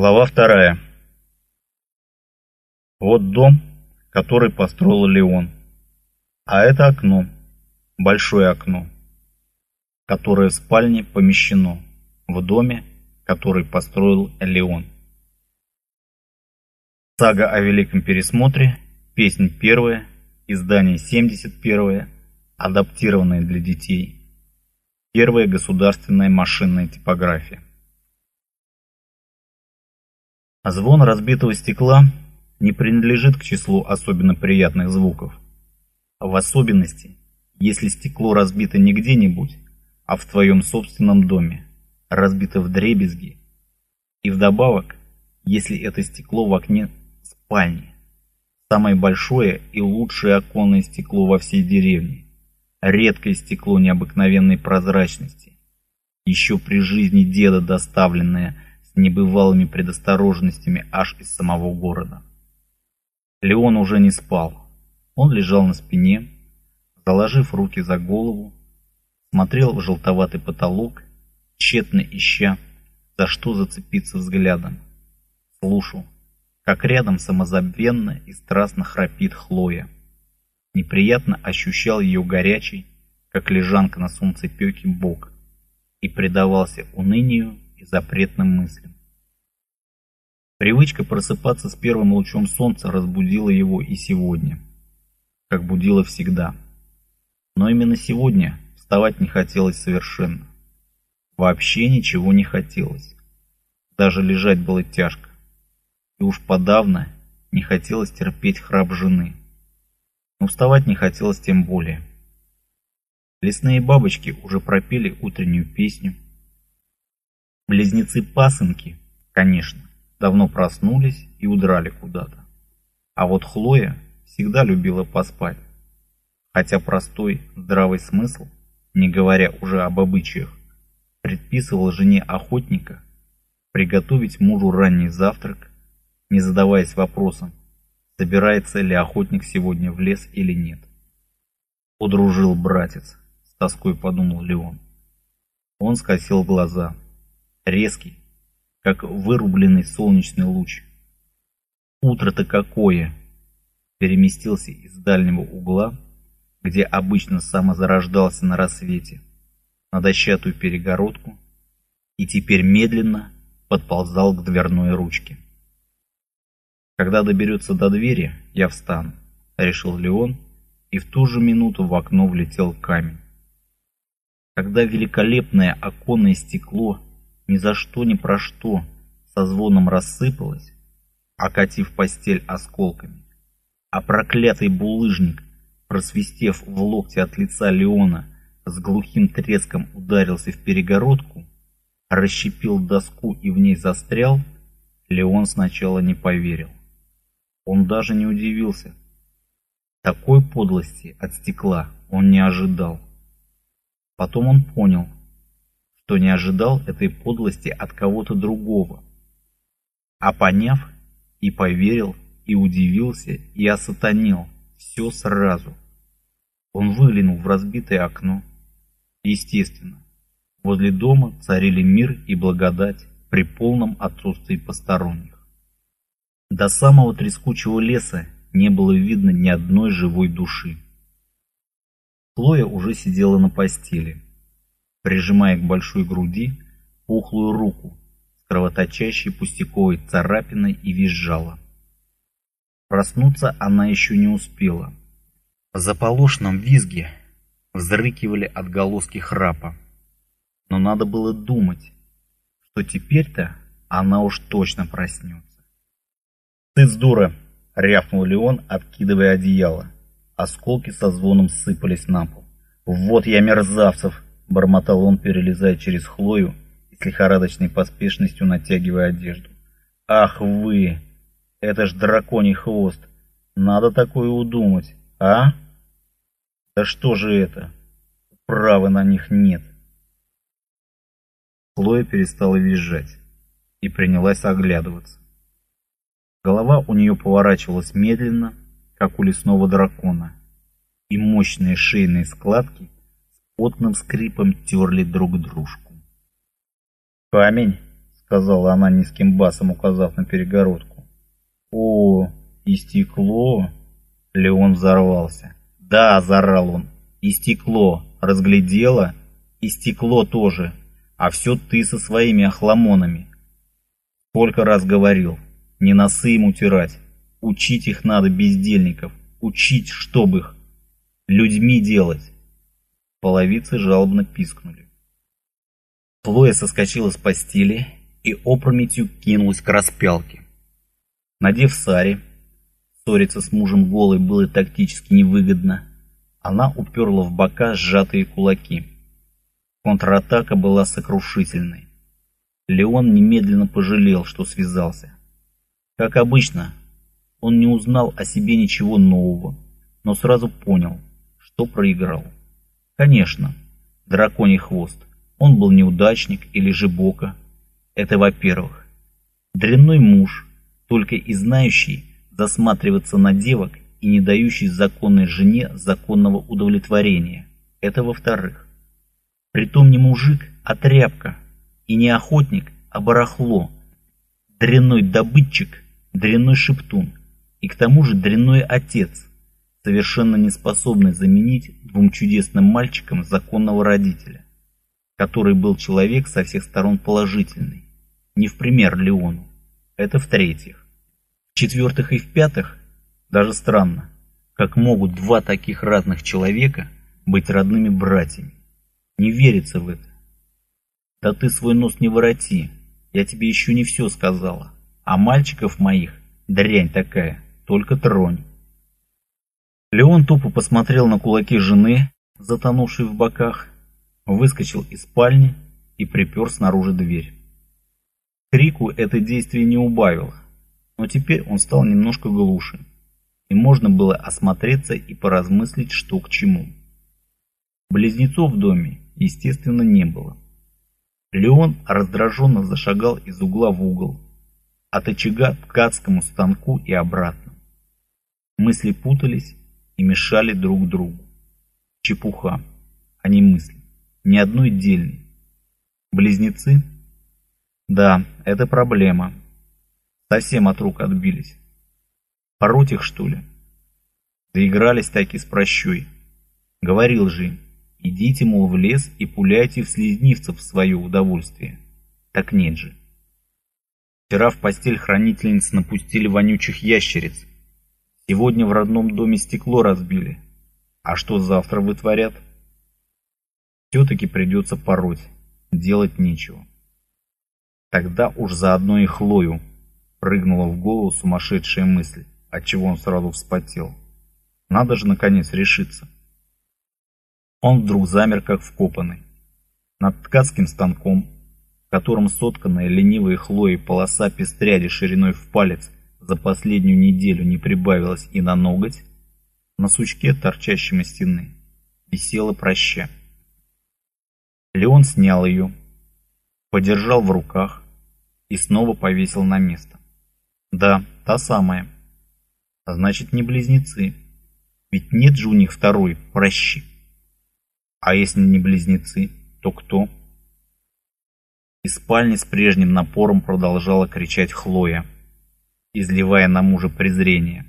Глава вторая. Вот дом, который построил Леон. А это окно, большое окно, которое в спальне помещено в доме, который построил Леон. Сага о Великом Пересмотре, песнь первая, издание 71, адаптированное для детей. Первая государственная машинная типография. Звон разбитого стекла не принадлежит к числу особенно приятных звуков. В особенности, если стекло разбито не где-нибудь, а в твоем собственном доме, разбито в дребезги. И вдобавок, если это стекло в окне спальни, самое большое и лучшее оконное стекло во всей деревне, редкое стекло необыкновенной прозрачности, еще при жизни деда доставленное небывалыми предосторожностями аж из самого города. Леон уже не спал. Он лежал на спине, заложив руки за голову, смотрел в желтоватый потолок, тщетно ища, за что зацепиться взглядом. Слушал, как рядом самозабвенно и страстно храпит Хлоя. Неприятно ощущал ее горячий, как лежанка на солнцепеке, бок и предавался унынию и запретным мыслям. Привычка просыпаться с первым лучом солнца разбудила его и сегодня, как будила всегда. Но именно сегодня вставать не хотелось совершенно. Вообще ничего не хотелось. Даже лежать было тяжко. И уж подавно не хотелось терпеть храп жены. Но вставать не хотелось тем более. Лесные бабочки уже пропели утреннюю песню, Близнецы-пасынки, конечно, давно проснулись и удрали куда-то. А вот Хлоя всегда любила поспать. Хотя простой, здравый смысл, не говоря уже об обычаях, предписывал жене охотника приготовить мужу ранний завтрак, не задаваясь вопросом, собирается ли охотник сегодня в лес или нет. Удружил братец, с тоской подумал Леон. Он скосил глаза резкий, как вырубленный солнечный луч. Утро-то какое! Переместился из дальнего угла, где обычно самозарождался на рассвете, на дощатую перегородку и теперь медленно подползал к дверной ручке. Когда доберется до двери, я встану, решил Леон, и в ту же минуту в окно влетел камень. Когда великолепное оконное стекло ни за что ни про что со звоном рассыпалась, окатив постель осколками. А проклятый булыжник, просвистев в локте от лица Леона, с глухим треском ударился в перегородку, расщепил доску и в ней застрял, Леон сначала не поверил. Он даже не удивился. Такой подлости от стекла он не ожидал. Потом он понял, кто не ожидал этой подлости от кого-то другого. А поняв, и поверил, и удивился, и осатанел, все сразу. Он выглянул в разбитое окно. Естественно, возле дома царили мир и благодать при полном отсутствии посторонних. До самого трескучего леса не было видно ни одной живой души. Хлоя уже сидела на постели прижимая к большой груди пухлую руку с кровоточащей пустяковой царапиной и визжала. Проснуться она еще не успела. В заполошном визге взрыкивали отголоски храпа. Но надо было думать, что теперь-то она уж точно проснется. «Ты дура!» — рявкнул Леон, откидывая одеяло. Осколки со звоном сыпались на пол. «Вот я мерзавцев!» Бормотал он, перелезая через Хлою и с лихорадочной поспешностью натягивая одежду. «Ах вы! Это ж драконий хвост! Надо такое удумать, а? Да что же это? Права на них нет!» Хлоя перестала визжать и принялась оглядываться. Голова у нее поворачивалась медленно, как у лесного дракона, и мощные шейные складки потным скрипом терли друг дружку. «Камень!» — сказала она низким басом, указав на перегородку. О, и стекло. Леон взорвался. Да, заорал он. И стекло. Разглядела? И стекло тоже. А все ты со своими охламонами. Сколько раз говорил, не носы им утирать. Учить их надо, бездельников. Учить, чтобы их людьми делать. Половицы жалобно пискнули. Хлоя соскочила с постели и опрометью кинулась к распялке. Надев сари, ссориться с мужем голой было тактически невыгодно, она уперла в бока сжатые кулаки. Контратака была сокрушительной. Леон немедленно пожалел, что связался. Как обычно, он не узнал о себе ничего нового, но сразу понял, что проиграл. Конечно, драконий хвост. Он был неудачник или же бока. Это во-первых. Дрянной муж, только и знающий засматриваться на девок и не дающий законной жене законного удовлетворения. Это во-вторых. Притом не мужик, а тряпка. И не охотник, а барахло. Дрянной добытчик, дрянной шептун. И к тому же дрянной отец, совершенно не способный заменить двум чудесным мальчикам законного родителя, который был человек со всех сторон положительный, не в пример Леону. Это в-третьих. В-четвертых и в-пятых, даже странно, как могут два таких разных человека быть родными братьями. Не верится в это. Да ты свой нос не вороти, я тебе еще не все сказала. А мальчиков моих, дрянь такая, только тронь. Леон тупо посмотрел на кулаки жены, затонувшей в боках, выскочил из спальни и припер снаружи дверь. Крику это действие не убавило, но теперь он стал немножко глуше, и можно было осмотреться и поразмыслить, что к чему. Близнецов в доме, естественно, не было. Леон раздраженно зашагал из угла в угол, от очага к ткацкому станку и обратно. Мысли путались, и мешали друг другу. Чепуха, а не мысли. Ни одной дельной. Близнецы? Да, это проблема. Совсем от рук отбились. Пороть их, что ли? Доигрались таки с прощой. Говорил же им, идите, мол, в лес и пуляйте в слизнивцев в свое удовольствие. Так нет же. Вчера в постель хранительниц напустили вонючих ящериц, Сегодня в родном доме стекло разбили. А что завтра вытворят? Все-таки придется пороть. Делать нечего. Тогда уж заодно и Хлою прыгнула в голову сумасшедшая мысль, отчего он сразу вспотел. Надо же наконец решиться. Он вдруг замер, как вкопанный. Над ткацким станком, в котором сотканная ленивой Хлоей полоса пестряди шириной в палец за последнюю неделю не прибавилось и на ноготь, на сучке, торчащем из стены, висела проща. Леон снял ее, подержал в руках и снова повесил на место. Да, та самая. А значит, не близнецы. Ведь нет же у них второй прощи. А если не близнецы, то кто? Из спальни с прежним напором продолжала кричать Хлоя изливая на мужа презрение.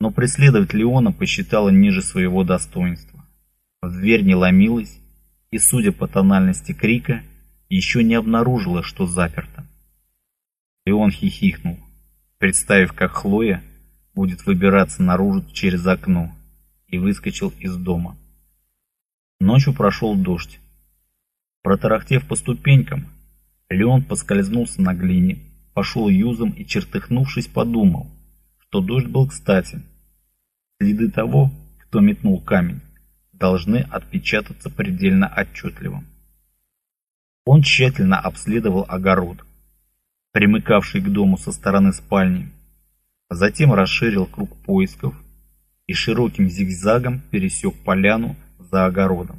Но преследовать Леона посчитала ниже своего достоинства. В дверь не ломилась и, судя по тональности крика, еще не обнаружила, что заперто. Леон хихикнул, представив, как Хлоя будет выбираться наружу через окно, и выскочил из дома. Ночью прошел дождь. Протарахтев по ступенькам, Леон поскользнулся на глине пошел юзом и, чертыхнувшись, подумал, что дождь был кстати. Следы того, кто метнул камень, должны отпечататься предельно отчетливо. Он тщательно обследовал огород, примыкавший к дому со стороны спальни, затем расширил круг поисков и широким зигзагом пересек поляну за огородом.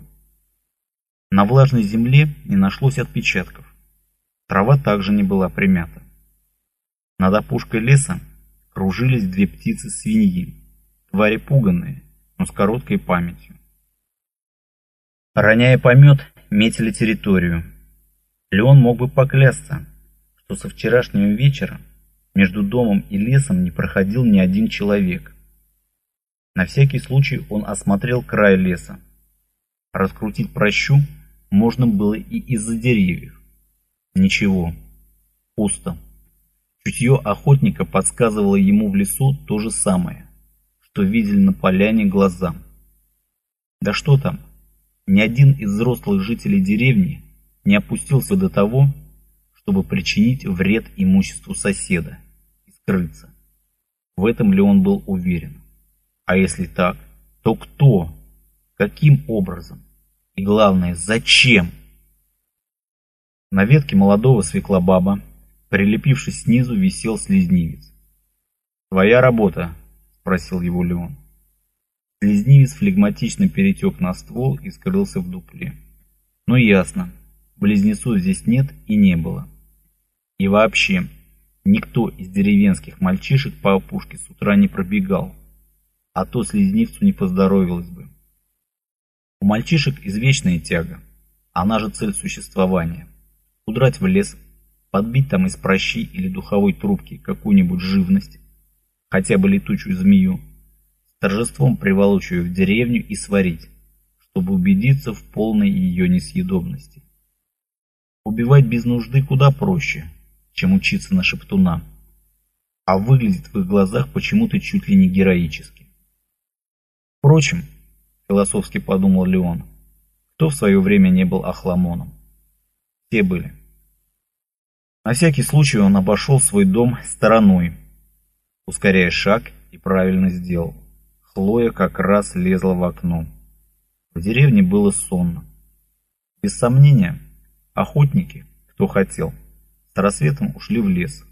На влажной земле не нашлось отпечатков. Трава также не была примята. Над опушкой леса кружились две птицы-свиньи, твари пуганные, но с короткой памятью. Роняя помет, метили территорию. Леон мог бы поклясться, что со вчерашнего вечера между домом и лесом не проходил ни один человек. На всякий случай он осмотрел край леса. Раскрутить прощу можно было и из-за деревьев. Ничего. Пусто. Чутье охотника подсказывало ему в лесу то же самое, что видели на поляне глазам. Да что там, ни один из взрослых жителей деревни не опустился до того, чтобы причинить вред имуществу соседа и скрыться. В этом ли он был уверен? А если так, то кто? Каким образом? И главное, зачем? На ветке молодого свеклобаба, прилепившись снизу, висел слезнивец. «Твоя работа?» – спросил его Леон. Слезнивец флегматично перетек на ствол и скрылся в дупле. Ну ясно, близнецов здесь нет и не было. И вообще, никто из деревенских мальчишек по опушке с утра не пробегал, а то слезнивцу не поздоровилось бы. У мальчишек извечная тяга, она же цель существования. Удрать в лес, подбить там из прощи или духовой трубки какую-нибудь живность, хотя бы летучую змею, с торжеством приволочь ее в деревню и сварить, чтобы убедиться в полной ее несъедобности. Убивать без нужды куда проще, чем учиться на шептуна, а выглядит в их глазах почему-то чуть ли не героически. Впрочем, философски подумал Леон, кто в свое время не был Ахламоном? Все были. На всякий случай он обошел свой дом стороной, ускоряя шаг и правильно сделал. Хлоя как раз лезла в окно. В деревне было сонно. Без сомнения, охотники, кто хотел, с рассветом ушли в лес.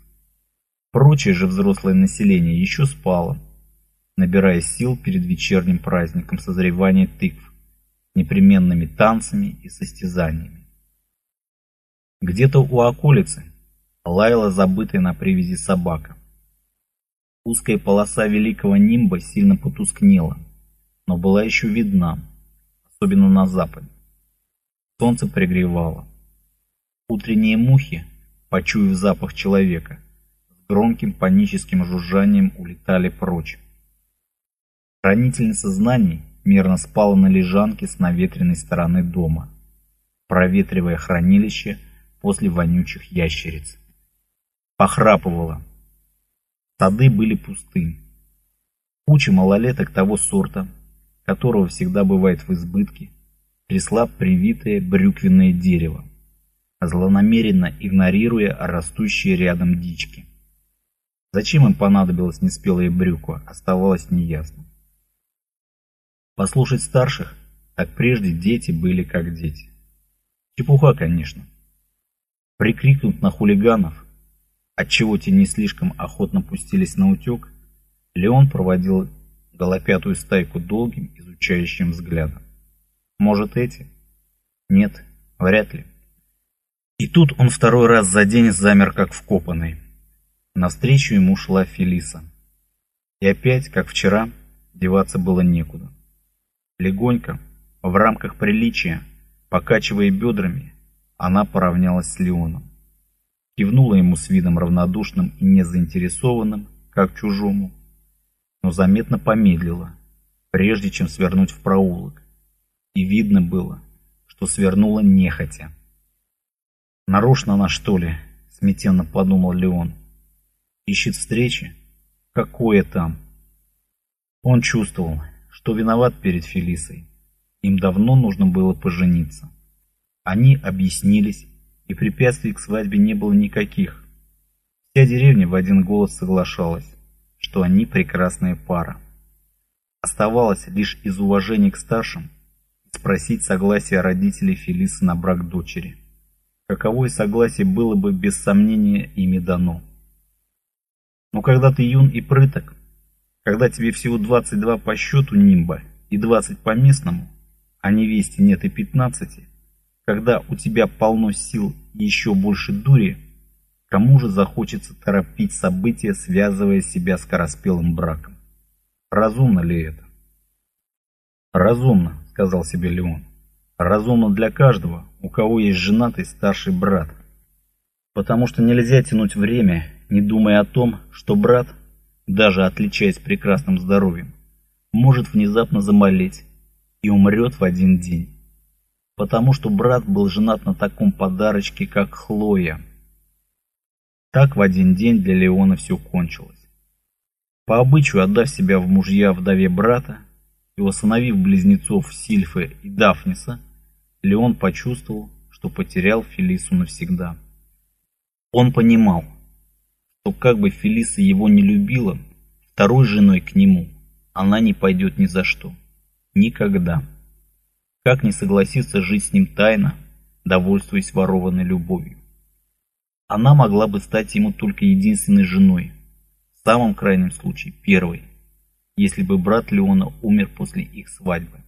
Прочее же взрослое население еще спало, набирая сил перед вечерним праздником созревания тыкв, непременными танцами и состязаниями. Где-то у околицы лаяла забытая на привязи собака. Узкая полоса великого нимба сильно потускнела, но была еще видна, особенно на западе. Солнце пригревало. Утренние мухи, почуяв запах человека, с громким паническим жужжанием улетали прочь. Хранительница знаний мирно спала на лежанке с наветренной стороны дома, проветривая хранилище после вонючих ящериц. Похрапывала. Сады были пусты. Куча малолеток того сорта, которого всегда бывает в избытке, трясла привитое брюквенное дерево, злонамеренно игнорируя растущие рядом дички. Зачем им понадобилось неспелое брюква, оставалось неясно. Послушать старших, так прежде дети были как дети. Чепуха, конечно. Прикрикнуть на хулиганов, отчего те не слишком охотно пустились на утек, Леон проводил голопятую стайку долгим изучающим взглядом. Может эти? Нет, вряд ли. И тут он второй раз за день замер как вкопанный. Навстречу ему шла Фелиса. И опять, как вчера, деваться было некуда. Легонько, в рамках приличия, покачивая бедрами, она поравнялась с Леоном. Кивнула ему с видом равнодушным и незаинтересованным, как чужому, но заметно помедлила, прежде чем свернуть в проулок. И видно было, что свернула нехотя. «Нарочно она, что ли?» — смятенно подумал Леон. «Ищет встречи? Какое там?» Он чувствовал, что виноват перед Фелисой. Им давно нужно было пожениться. Они объяснились, и препятствий к свадьбе не было никаких. Вся деревня в один голос соглашалась, что они прекрасная пара. Оставалось лишь из уважения к старшим спросить согласия родителей Фелисы на брак дочери. Каковое согласие было бы без сомнения ими дано. Но когда ты юн и прыток, когда тебе всего 22 по счету нимба и 20 по местному, а невесте нет и 15, когда у тебя полно сил и еще больше дури, кому же захочется торопить события, связывая себя скороспелым браком? Разумно ли это? Разумно, сказал себе Леон. Разумно для каждого, у кого есть женатый старший брат. Потому что нельзя тянуть время, не думая о том, что брат, даже отличаясь прекрасным здоровьем, может внезапно замолеть и умрет в один день. Потому что брат был женат на таком подарочке, как Хлоя. Так в один день для Леона все кончилось. По обычаю, отдав себя в мужья вдове брата и восстановив близнецов Сильфы и Дафниса, Леон почувствовал, что потерял Фелису навсегда. Он понимал, что как бы Фелиса его не любила, второй женой к нему она не пойдет ни за что. Никогда. Как не согласиться жить с ним тайно, довольствуясь ворованной любовью? Она могла бы стать ему только единственной женой, в самом крайнем случае первой, если бы брат Леона умер после их свадьбы.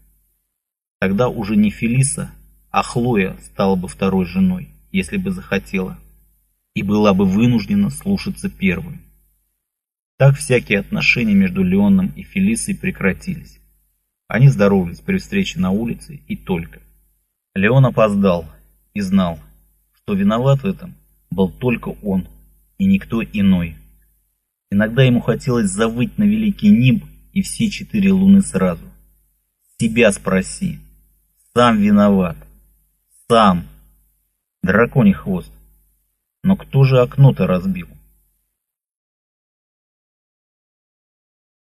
Тогда уже не Фелиса, а Хлоя стала бы второй женой, если бы захотела, и была бы вынуждена слушаться первой. Так всякие отношения между Леоном и Фелисой прекратились. Они здоровались при встрече на улице и только. Леон опоздал и знал, что виноват в этом был только он и никто иной. Иногда ему хотелось завыть на великий Ниб и все четыре луны сразу. Себя спроси. Сам виноват. Сам. Драконий хвост. Но кто же окно-то разбил?